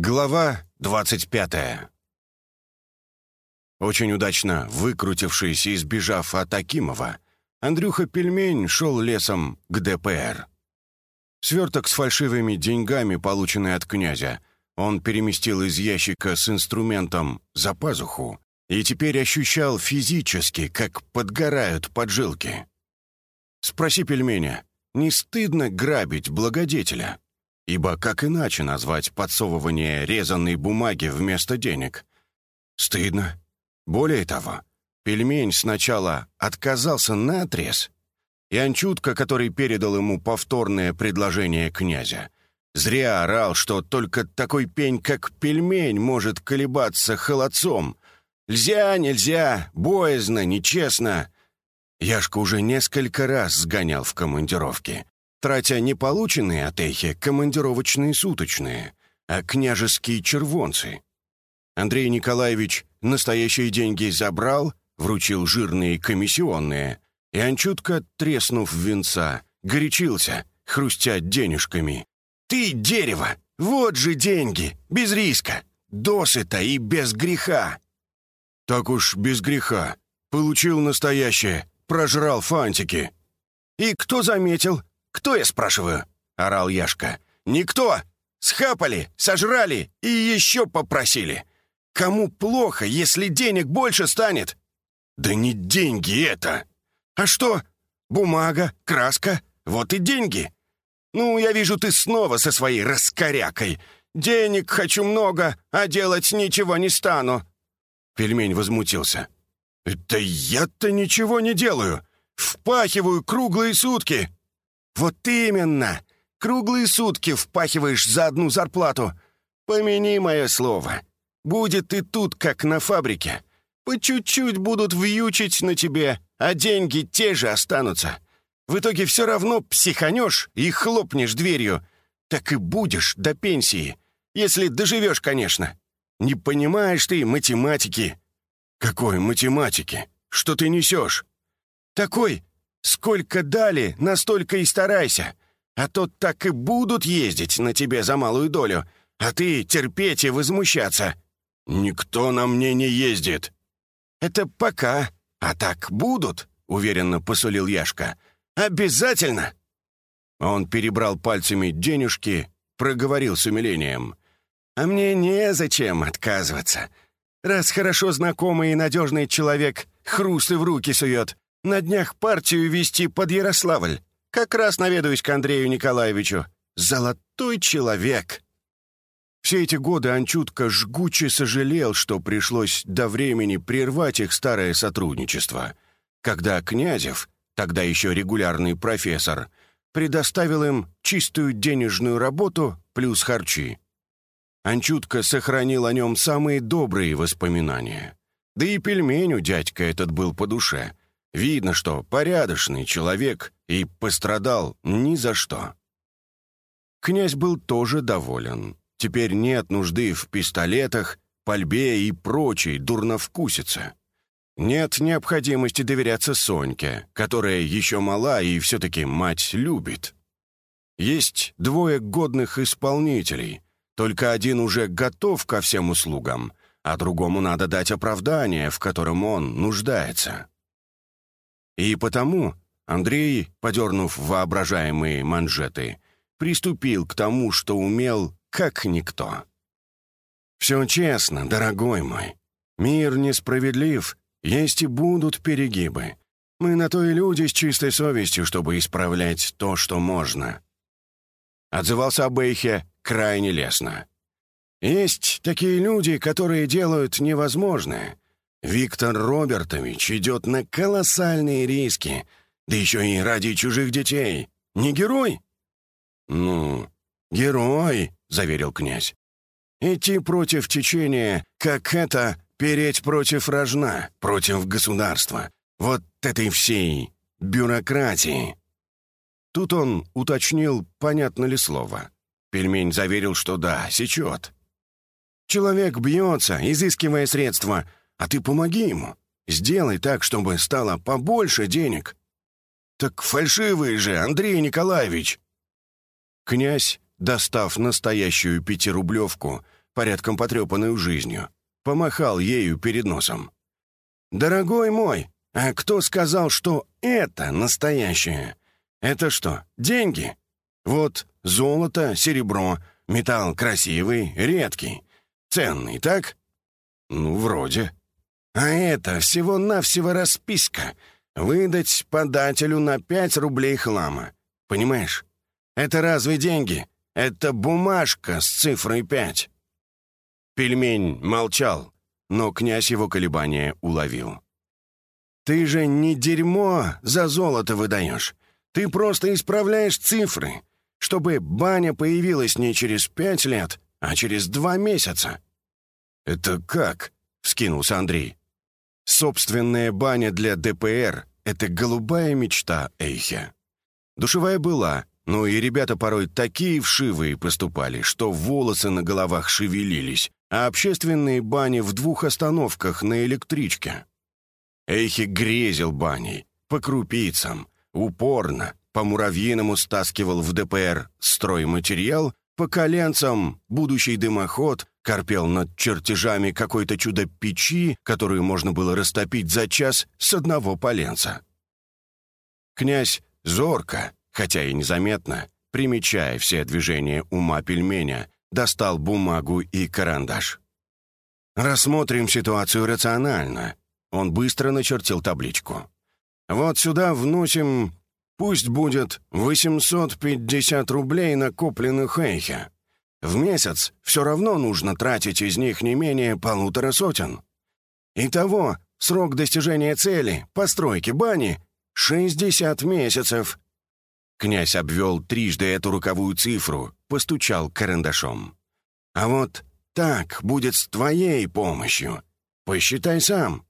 Глава двадцать пятая. Очень удачно выкрутившись и сбежав от Акимова, Андрюха Пельмень шел лесом к ДПР. Сверток с фальшивыми деньгами, полученный от князя, он переместил из ящика с инструментом за пазуху и теперь ощущал физически, как подгорают поджилки. Спроси пельменя, не стыдно грабить благодетеля? Ибо как иначе назвать подсовывание резанной бумаги вместо денег? Стыдно. Более того, пельмень сначала отказался на отрез, и Анчутка, который передал ему повторное предложение князя, зря орал, что только такой пень, как пельмень, может колебаться холодцом. «Нельзя, нельзя, боязно, нечестно!» Яшка уже несколько раз сгонял в командировки, тратя не полученные от Эхи командировочные суточные, а княжеские червонцы. Андрей Николаевич настоящие деньги забрал, вручил жирные комиссионные, и Анчутка, треснув венца, горячился, хрустя денежками. «Ты дерево! Вот же деньги! Без риска! Досыта и без греха!» «Так уж без греха. Получил настоящее, прожрал фантики». «И кто заметил? Кто, я спрашиваю?» — орал Яшка. «Никто! Схапали, сожрали и еще попросили. Кому плохо, если денег больше станет?» «Да не деньги это!» «А что? Бумага, краска, вот и деньги. Ну, я вижу, ты снова со своей раскорякой. Денег хочу много, а делать ничего не стану». Пельмень возмутился. «Это я-то ничего не делаю. Впахиваю круглые сутки». «Вот именно! Круглые сутки впахиваешь за одну зарплату. Помяни мое слово. Будет и тут, как на фабрике. По чуть-чуть будут вьючить на тебе, а деньги те же останутся. В итоге все равно психанешь и хлопнешь дверью. Так и будешь до пенсии. Если доживешь, конечно. Не понимаешь ты математики». «Какой математики? Что ты несешь?» «Такой, сколько дали, настолько и старайся. А то так и будут ездить на тебе за малую долю, а ты терпеть и возмущаться». «Никто на мне не ездит». «Это пока, а так будут», — уверенно посулил Яшка. «Обязательно!» Он перебрал пальцами денежки, проговорил с умилением. «А мне незачем отказываться. Раз хорошо знакомый и надежный человек хрусты в руки сует, на днях партию вести под Ярославль. Как раз наведаюсь к Андрею Николаевичу. Золотой человек!» Все эти годы Анчутка жгуче сожалел, что пришлось до времени прервать их старое сотрудничество, когда Князев, тогда еще регулярный профессор, предоставил им чистую денежную работу плюс харчи. Анчутка сохранил о нем самые добрые воспоминания. Да и пельменю дядька этот был по душе. Видно, что порядочный человек и пострадал ни за что. Князь был тоже доволен. Теперь нет нужды в пистолетах, пальбе и прочей дурновкусице. Нет необходимости доверяться Соньке, которая еще мала и все-таки мать любит. Есть двое годных исполнителей, только один уже готов ко всем услугам, а другому надо дать оправдание, в котором он нуждается. И потому Андрей, подернув воображаемые манжеты, приступил к тому, что умел как никто. «Все честно, дорогой мой. Мир несправедлив, есть и будут перегибы. Мы на то и люди с чистой совестью, чтобы исправлять то, что можно». Отзывался Абейхе крайне лестно. «Есть такие люди, которые делают невозможное. Виктор Робертович идет на колоссальные риски, да еще и ради чужих детей. Не герой?» «Ну, герой», — заверил князь. «Идти против течения, как это, переть против рожна, против государства. Вот этой всей бюрократии». Тут он уточнил, понятно ли слово. Пельмень заверил, что да, сечет. «Человек бьется, изыскивая средства, а ты помоги ему. Сделай так, чтобы стало побольше денег». «Так фальшивые же, Андрей Николаевич!» Князь достав настоящую пятирублевку, порядком потрепанную жизнью, помахал ею перед носом. «Дорогой мой, а кто сказал, что это настоящее? Это что, деньги? Вот золото, серебро, металл красивый, редкий, ценный, так? Ну, вроде. А это всего-навсего расписка. Выдать подателю на пять рублей хлама. Понимаешь? Это разве деньги? Это бумажка с цифрой пять. Пельмень молчал, но князь его колебания уловил. «Ты же не дерьмо за золото выдаешь. Ты просто исправляешь цифры, чтобы баня появилась не через пять лет, а через два месяца». «Это как?» — вскинулся Андрей. «Собственная баня для ДПР — это голубая мечта Эйхе. Душевая была, но и ребята порой такие вшивые поступали, что волосы на головах шевелились, а общественные бани в двух остановках на электричке. Эйхи грезил баней, по крупицам, упорно, по-муравьиному стаскивал в ДПР стройматериал, по коленцам будущий дымоход корпел над чертежами какой-то чудо-печи, которую можно было растопить за час с одного поленца. Князь зорко, хотя и незаметно, примечая все движения ума пельменя, достал бумагу и карандаш. «Рассмотрим ситуацию рационально». Он быстро начертил табличку. «Вот сюда вносим, пусть будет 850 рублей, накопленных Эйхе. В месяц все равно нужно тратить из них не менее полутора сотен. Итого, срок достижения цели, постройки бани — 60 месяцев. Князь обвел трижды эту руковую цифру, постучал карандашом. «А вот так будет с твоей помощью. Посчитай сам».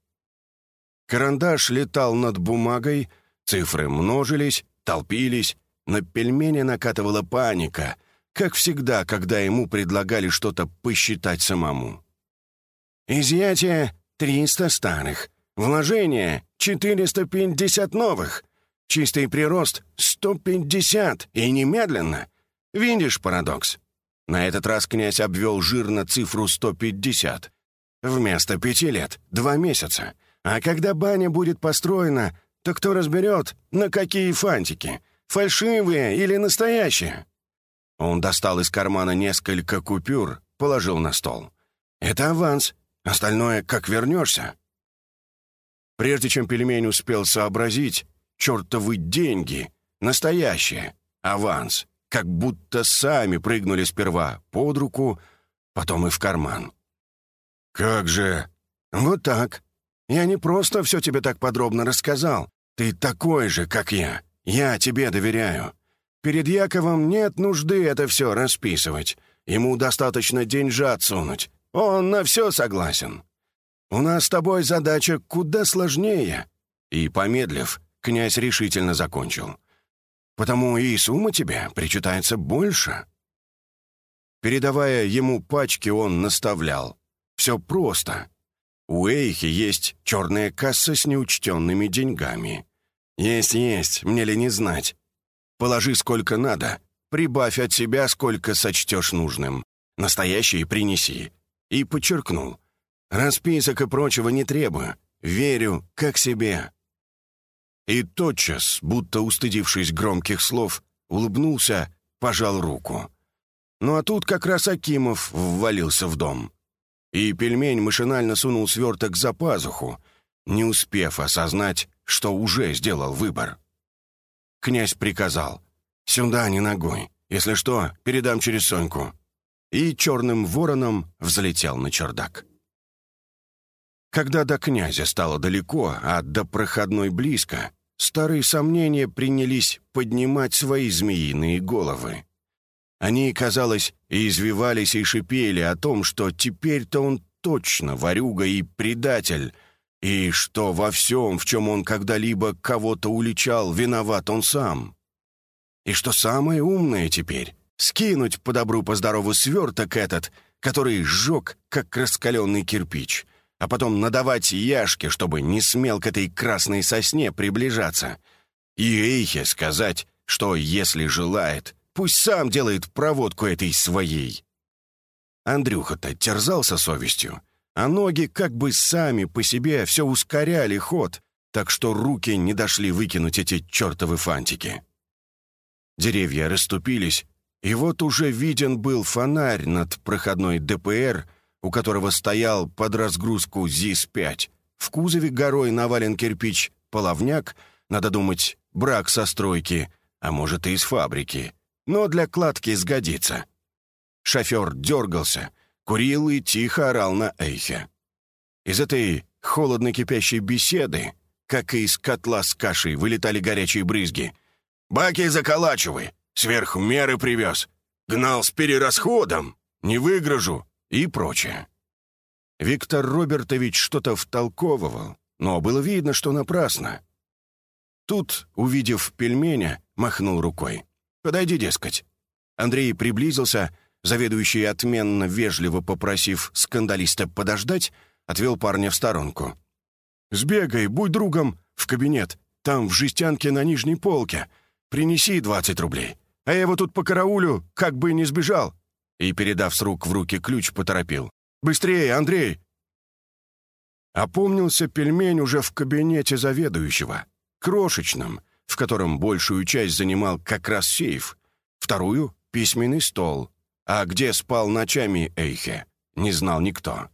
Карандаш летал над бумагой, цифры множились, толпились, на пельмени накатывала паника, как всегда, когда ему предлагали что-то посчитать самому. «Изъятие — 300 старых, вложение — 450 новых, чистый прирост — 150, и немедленно. Видишь парадокс? На этот раз князь обвел жирно цифру 150. Вместо пяти лет — два месяца. А когда баня будет построена, то кто разберет, на какие фантики? Фальшивые или настоящие? Он достал из кармана несколько купюр, положил на стол. «Это аванс. Остальное, как вернешься». Прежде чем пельмень успел сообразить, чертовы деньги, Настоящее. Аванс. Как будто сами прыгнули сперва под руку, потом и в карман. «Как же...» «Вот так. Я не просто все тебе так подробно рассказал. Ты такой же, как я. Я тебе доверяю. Перед Яковом нет нужды это все расписывать. Ему достаточно деньжат сунуть. Он на все согласен. У нас с тобой задача куда сложнее». И, помедлив, князь решительно закончил потому и сумма тебе причитается больше». Передавая ему пачки, он наставлял. «Все просто. У Эйхи есть черная касса с неучтенными деньгами. Есть-есть, мне ли не знать. Положи сколько надо, прибавь от себя, сколько сочтешь нужным. Настоящие принеси». И подчеркнул. «Расписок и прочего не требую. Верю, как себе». И тотчас, будто устыдившись громких слов, улыбнулся, пожал руку. Ну а тут как раз Акимов ввалился в дом. И пельмень машинально сунул сверток за пазуху, не успев осознать, что уже сделал выбор. Князь приказал «Сюда, не ногой. Если что, передам через Соньку». И черным вороном взлетел на чердак. Когда до князя стало далеко, а до проходной близко, старые сомнения принялись поднимать свои змеиные головы. Они, казалось, и извивались и шипели о том, что теперь-то он точно ворюга и предатель, и что во всем, в чем он когда-либо кого-то уличал, виноват он сам. И что самое умное теперь — скинуть по добру по здорову сверток этот, который сжег, как раскаленный кирпич — а потом надавать яшке, чтобы не смел к этой красной сосне приближаться. И Эйхе сказать, что, если желает, пусть сам делает проводку этой своей. Андрюха-то терзался совестью, а ноги как бы сами по себе все ускоряли ход, так что руки не дошли выкинуть эти чертовы фантики. Деревья расступились, и вот уже виден был фонарь над проходной ДПР, у которого стоял под разгрузку ЗИС-5. В кузове горой навален кирпич, половняк, надо думать, брак со стройки, а может и из фабрики. Но для кладки сгодится. Шофер дергался, курил и тихо орал на эхе. Из этой холодно кипящей беседы, как и из котла с кашей, вылетали горячие брызги. «Баки заколачивай! Сверх меры привез! Гнал с перерасходом! Не выгружу!» и прочее. Виктор Робертович что-то втолковывал, но было видно, что напрасно. Тут, увидев пельменя, махнул рукой. «Подойди, дескать». Андрей приблизился, заведующий отменно вежливо попросив скандалиста подождать, отвел парня в сторонку. «Сбегай, будь другом, в кабинет. Там, в жестянке на нижней полке. Принеси двадцать рублей. А я его тут по караулю, как бы не сбежал». И, передав с рук в руки ключ, поторопил. «Быстрее, Андрей!» Опомнился пельмень уже в кабинете заведующего, крошечном, в котором большую часть занимал как раз сейф, вторую — письменный стол, а где спал ночами Эйхе, не знал никто.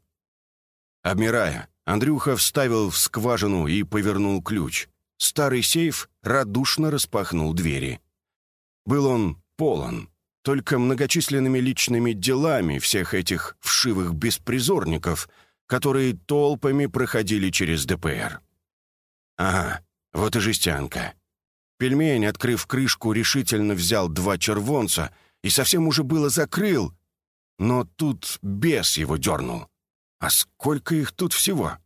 Обмирая, Андрюха вставил в скважину и повернул ключ. Старый сейф радушно распахнул двери. Был он полон, только многочисленными личными делами всех этих вшивых беспризорников, которые толпами проходили через ДПР. Ага, вот и жестянка. Пельмень, открыв крышку, решительно взял два червонца и совсем уже было закрыл, но тут бес его дернул. А сколько их тут всего?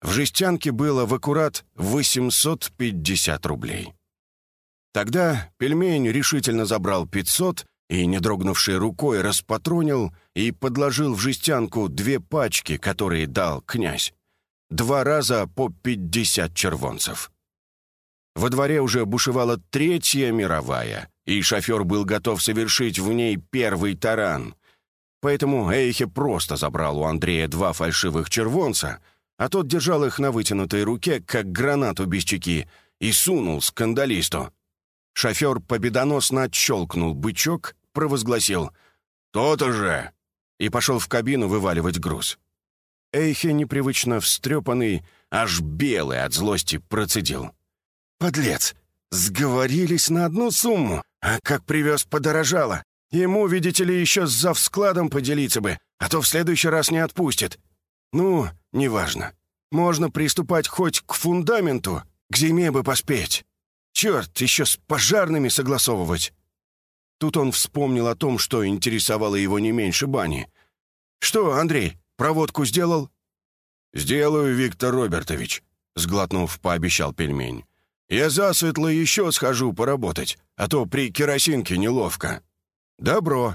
В жестянке было в аккурат 850 рублей. Тогда пельмень решительно забрал 500 и, не дрогнувшей рукой, распатронил и подложил в жестянку две пачки, которые дал князь. Два раза по 50 червонцев. Во дворе уже бушевала Третья мировая, и шофер был готов совершить в ней первый таран. Поэтому Эйхе просто забрал у Андрея два фальшивых червонца, а тот держал их на вытянутой руке, как гранату без чеки, и сунул скандалисту. Шофер победоносно отщелкнул бычок, провозгласил «То-то же!» и пошел в кабину вываливать груз. Эйхе, непривычно встрепанный, аж белый от злости, процедил. «Подлец! Сговорились на одну сумму, а как привез подорожало. Ему, видите ли, еще с завскладом поделиться бы, а то в следующий раз не отпустит. Ну, неважно. Можно приступать хоть к фундаменту, к зиме бы поспеть. Черт, еще с пожарными согласовывать. Тут он вспомнил о том, что интересовало его не меньше бани. «Что, Андрей, проводку сделал?» «Сделаю, Виктор Робертович», — сглотнув, пообещал пельмень. «Я засветло еще схожу поработать, а то при керосинке неловко». «Добро».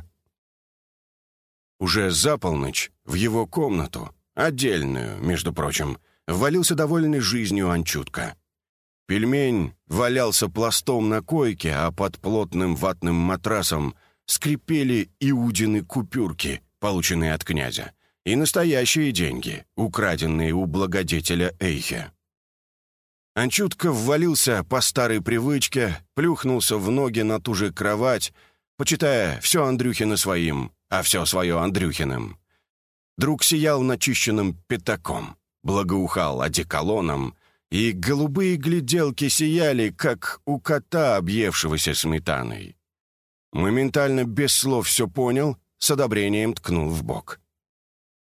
Уже за полночь в его комнату, отдельную, между прочим, ввалился довольный жизнью Анчутка. Пельмень валялся пластом на койке, а под плотным ватным матрасом скрипели Иудины купюрки, полученные от князя, и настоящие деньги, украденные у благодетеля Эйхе. Анчутка ввалился по старой привычке, плюхнулся в ноги на ту же кровать, почитая все Андрюхина своим, а все свое Андрюхиным. Друг сиял начищенным пятаком, благоухал одеколоном, и голубые гляделки сияли, как у кота, объевшегося сметаной. Моментально без слов все понял, с одобрением ткнул в бок.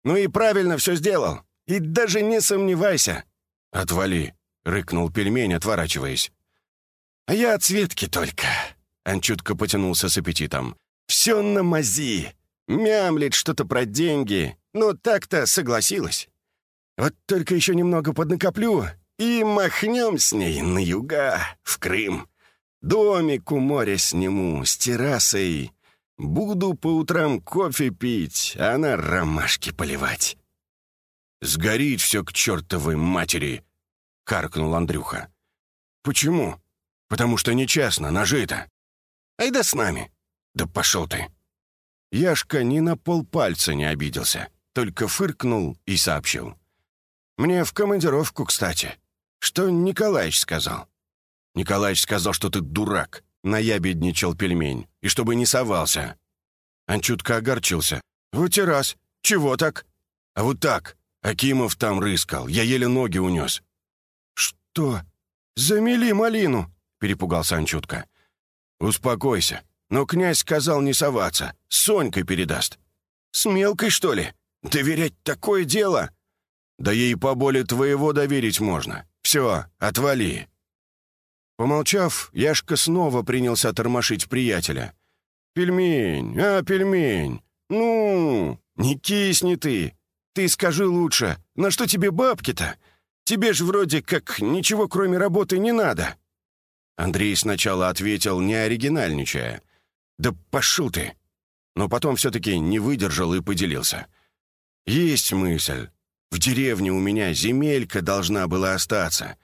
«Ну и правильно все сделал, и даже не сомневайся!» «Отвали!» — рыкнул пельмень, отворачиваясь. «А я от Светки только!» Он чутко потянулся с аппетитом. «Все на мази! Мямлит что-то про деньги, но так-то согласилась. Вот только еще немного поднакоплю, и махнем с ней на юга, в Крым. Домик у моря сниму, с террасой. Буду по утрам кофе пить, а она ромашки поливать». «Сгорит все к чертовой матери!» — каркнул Андрюха. «Почему? Потому что нечестно, нажито. Ай да с нами. Да пошел ты!» Яшка ни на полпальца не обиделся, только фыркнул и сообщил. «Мне в командировку, кстати. Что Николаевич сказал?» «Николаевич сказал, что ты дурак», — наябедничал пельмень, «и чтобы не совался». Он чутко огорчился. «Вот и раз. Чего так?» «А вот так. Акимов там рыскал. Я еле ноги унес». «Что? Замели малину?» — перепугался Анчутка. «Успокойся. Но князь сказал не соваться. С Сонькой передаст». «С мелкой, что ли? Доверять такое дело?» «Да ей поболе твоего доверить можно. Все, отвали». Помолчав, Яшка снова принялся тормошить приятеля. «Пельмень, а, пельмень, ну, не кисни ты. Ты скажи лучше, на что тебе бабки-то? Тебе же вроде как ничего кроме работы не надо». Андрей сначала ответил, не оригинальничая. «Да пошел ты!» Но потом все-таки не выдержал и поделился. «Есть мысль. В деревне у меня земелька должна была остаться.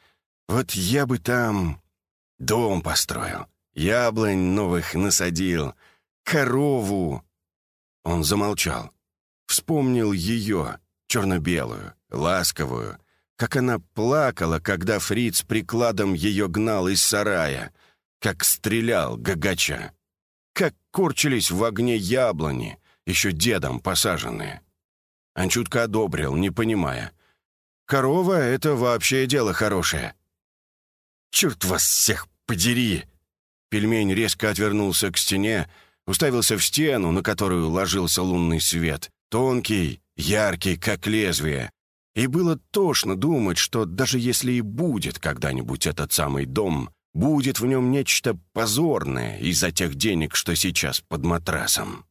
Вот я бы там дом построил, яблонь новых насадил, корову». Он замолчал. Вспомнил ее, черно-белую, ласковую, как она плакала, когда фриц прикладом ее гнал из сарая, как стрелял гагача, как корчились в огне яблони, еще дедом посаженные. Он чутко одобрил, не понимая. «Корова — это вообще дело хорошее». «Черт вас всех подери!» Пельмень резко отвернулся к стене, уставился в стену, на которую ложился лунный свет, тонкий, яркий, как лезвие, и было тошно думать, что даже если и будет когда-нибудь этот самый дом, будет в нем нечто позорное из-за тех денег, что сейчас под матрасом.